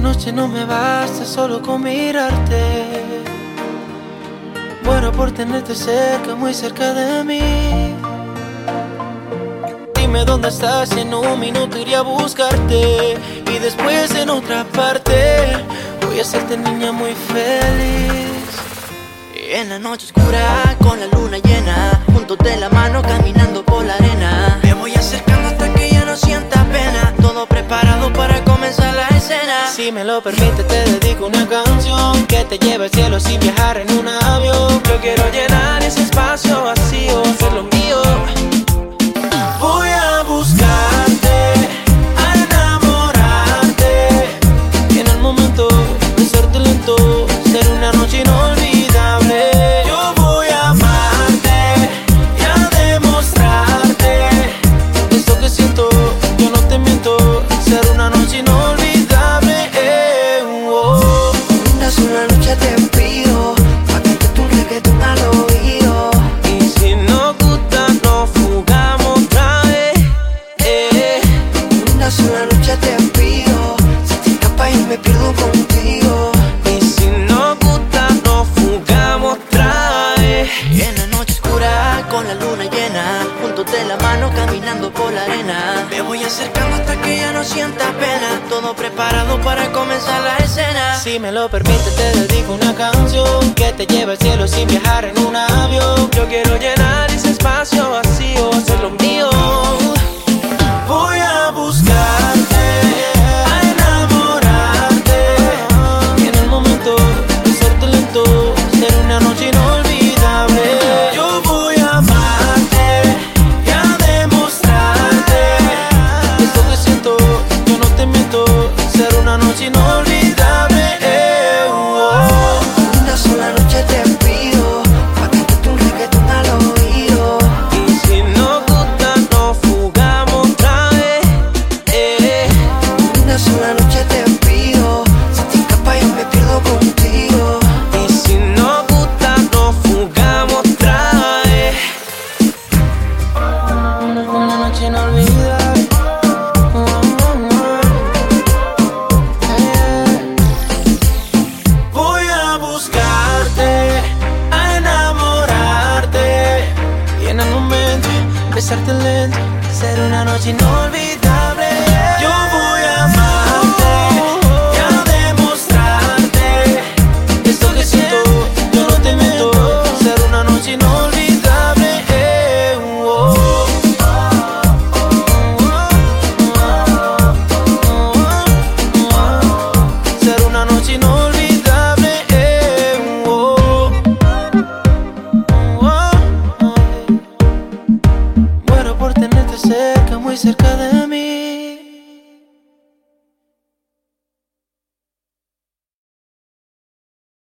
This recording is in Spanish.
noche no me basta solo con mirarte. Muero por tenerte cerca, muy cerca de mí. Dime dónde estás en un minuto iré a buscarte. Y después en otra parte voy a hacerte niña muy feliz. En la noche oscura, con la luna llena, juntos de la mano caminando Si me lo permite, te dedico una canción que te lleve al cielo sin viajar en un Me voy acercando hasta que ya no sienta pena. Todo preparado para comenzar la escena. Si me lo permite, te dedico una canción que te lleve al cielo sin viajar una noche inolvidable. eh, oh. Una sola noche te pido, pa' que tu reggaetón al oído. Y si nos gusta, nos fugamos otra vez. eh. Una sola noche te pido, si te escapas y me pierdo contigo. Y si nos gusta, nos fugamos otra vez. Una noche inolvidable. Besarte lento, ser una noche inolvidable. Muy cerca de mí.